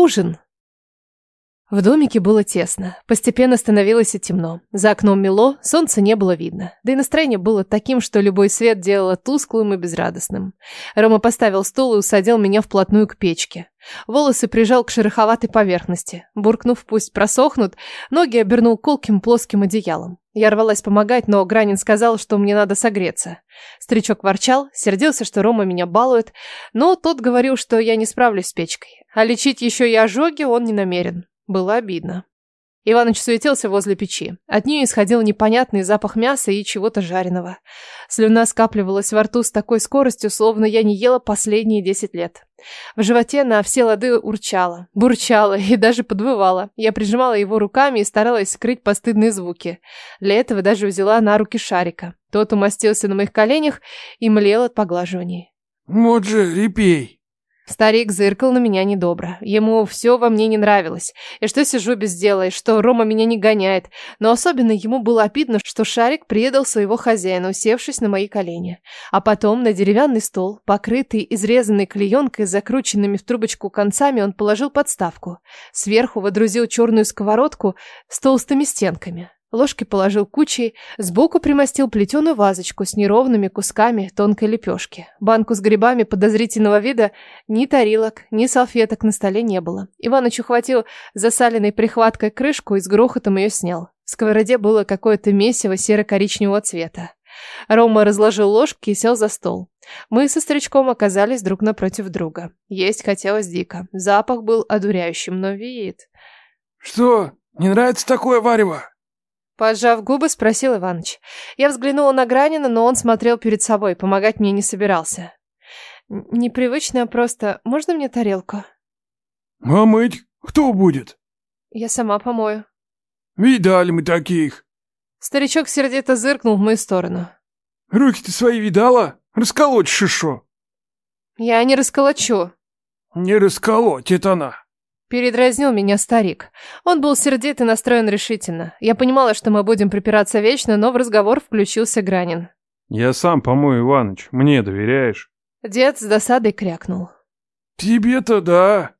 Ужин. В домике было тесно. Постепенно становилось и темно. За окном мело, солнца не было видно. Да и настроение было таким, что любой свет делало тусклым и безрадостным. Рома поставил стул и усадил меня вплотную к печке. Волосы прижал к шероховатой поверхности. Буркнув, пусть просохнут, ноги обернул колким плоским одеялом. Я рвалась помогать, но Гранин сказал, что мне надо согреться. Старичок ворчал, сердился, что Рома меня балует, но тот говорил, что я не справлюсь с печкой. А лечить еще и ожоги он не намерен. Было обидно. Иваныч суетился возле печи. От нее исходил непонятный запах мяса и чего-то жареного. Слюна скапливалась во рту с такой скоростью, словно я не ела последние десять лет. В животе на все лады урчала, бурчала и даже подвывала. Я прижимала его руками и старалась скрыть постыдные звуки. Для этого даже взяла на руки шарика. Тот умостился на моих коленях и млел от поглаживаний. «Вот же, репей!» Старик зыркал на меня недобро. Ему все во мне не нравилось. И что сижу без дела, и что Рома меня не гоняет. Но особенно ему было обидно, что Шарик предал своего хозяина, усевшись на мои колени. А потом на деревянный стол, покрытый изрезанной клеенкой закрученными в трубочку концами, он положил подставку. Сверху водрузил черную сковородку с толстыми стенками. Ложки положил кучей, сбоку примостил плетеную вазочку с неровными кусками тонкой лепешки. Банку с грибами подозрительного вида ни тарелок, ни салфеток на столе не было. Иваныч ухватил засаленной прихваткой крышку и с грохотом ее снял. В сковороде было какое-то месиво серо-коричневого цвета. Рома разложил ложки и сел за стол. Мы со старичком оказались друг напротив друга. Есть хотелось дико. Запах был одуряющим, но вид... «Что, не нравится такое варево?» Поджав губы, спросил Иваныч. Я взглянула на Гранина, но он смотрел перед собой, помогать мне не собирался. Непривычно, просто... Можно мне тарелку? А мыть кто будет? Я сама помою. Видали мы таких. Старичок сердито зыркнул в мою сторону. Руки ты свои видала? Расколоть шишо. Я не расколочу. Не расколоть, это она. Передразнил меня старик. Он был сердит и настроен решительно. Я понимала, что мы будем припираться вечно, но в разговор включился Гранин. «Я сам помою, Иваныч. Мне доверяешь?» Дед с досадой крякнул. «Тебе-то да».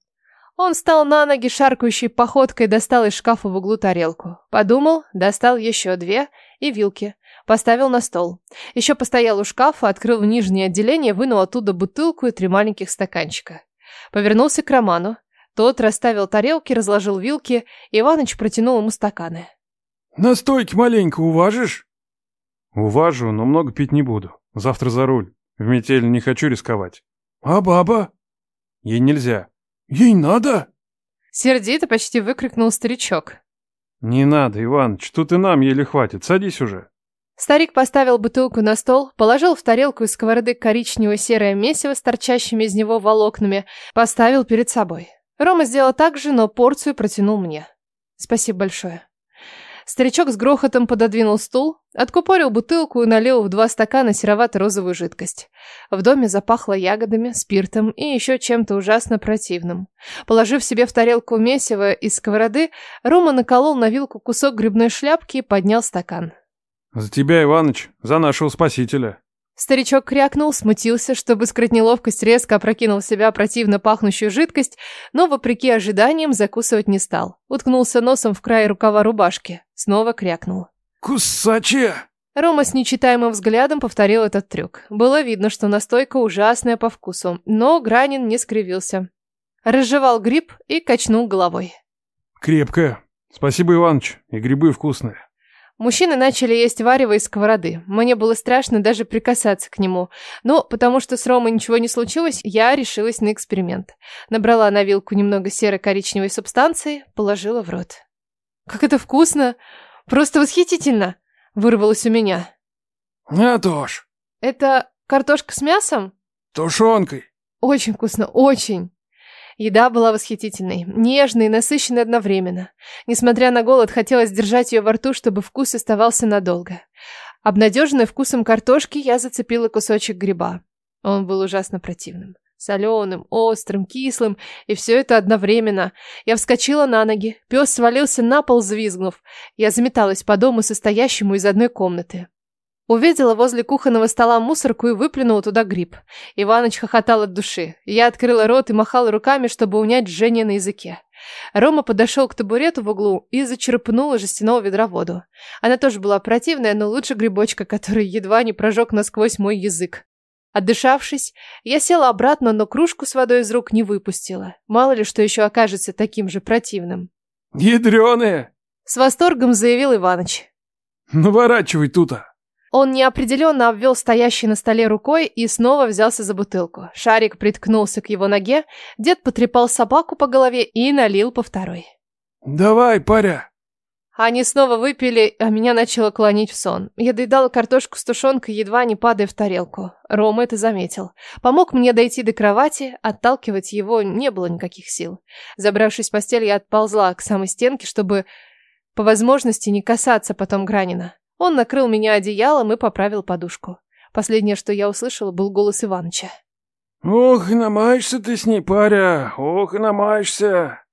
Он встал на ноги, шаркающей походкой, достал из шкафа в углу тарелку. Подумал, достал еще две и вилки. Поставил на стол. Еще постоял у шкафа, открыл нижнее отделение, вынул оттуда бутылку и три маленьких стаканчика. Повернулся к Роману. Тот расставил тарелки, разложил вилки, Иваныч протянул ему стаканы. «Настойки маленько уважишь?» «Уважу, но много пить не буду. Завтра за руль. В метель не хочу рисковать». «А баба?» «Ей нельзя». «Ей надо?» Сердито почти выкрикнул старичок. «Не надо, Иваныч, тут и нам еле хватит. Садись уже». Старик поставил бутылку на стол, положил в тарелку из сковороды коричнево-серое месиво с торчащими из него волокнами, поставил перед собой. Рома сделал так же, но порцию протянул мне. Спасибо большое. Старичок с грохотом пододвинул стул, откупорил бутылку и налил в два стакана серовато-розовую жидкость. В доме запахло ягодами, спиртом и еще чем-то ужасно противным. Положив себе в тарелку месиво из сковороды, Рома наколол на вилку кусок грибной шляпки и поднял стакан. «За тебя, Иваныч, за нашего спасителя». Старичок крякнул, смутился, чтобы скрыть неловкость, резко опрокинул в себя противно пахнущую жидкость, но, вопреки ожиданиям, закусывать не стал. Уткнулся носом в край рукава рубашки. Снова крякнул. «Кусача!» Рома с нечитаемым взглядом повторил этот трюк. Было видно, что настойка ужасная по вкусу, но Гранин не скривился. Разжевал гриб и качнул головой. «Крепкая. Спасибо, Иваныч, и грибы вкусные». Мужчины начали есть варево из сковороды. Мне было страшно даже прикасаться к нему. Но потому что с Ромой ничего не случилось, я решилась на эксперимент. Набрала на вилку немного серо-коричневой субстанции, положила в рот. «Как это вкусно! Просто восхитительно!» Вырвалось у меня. «А то ж!» «Это картошка с мясом?» «Тушенкой!» «Очень вкусно, очень!» Еда была восхитительной, нежной и насыщенной одновременно. Несмотря на голод, хотелось держать ее во рту, чтобы вкус оставался надолго. Обнадеженная вкусом картошки, я зацепила кусочек гриба. Он был ужасно противным. Соленым, острым, кислым, и все это одновременно. Я вскочила на ноги, пес свалился на пол, взвизгнув. Я заметалась по дому, состоящему из одной комнаты. Увидела возле кухонного стола мусорку и выплюнула туда гриб. Иваныч хохотал от души. Я открыла рот и махала руками, чтобы унять жжение на языке. Рома подошел к табурету в углу и зачерпнул из жестяного ведра воду. Она тоже была противная, но лучше грибочка, который едва не прожег насквозь мой язык. Отдышавшись, я села обратно, но кружку с водой из рук не выпустила. Мало ли, что еще окажется таким же противным. Ядреные! С восторгом заявил Иваныч. Наворачивай тута. Он неопределенно обвел стоящий на столе рукой и снова взялся за бутылку. Шарик приткнулся к его ноге, дед потрепал собаку по голове и налил по второй. Давай, паря. Они снова выпили, а меня начало клонить в сон. Я доедала картошку с тушенкой, едва не падая в тарелку. Рома это заметил. Помог мне дойти до кровати, отталкивать его не было никаких сил. Забравшись в постель, я отползла к самой стенке, чтобы по возможности не касаться потом Гранина. Он накрыл меня одеялом и поправил подушку. Последнее, что я услышала, был голос Иваныча. Ох, намаешься ты с ней, паря, ох, намаешься.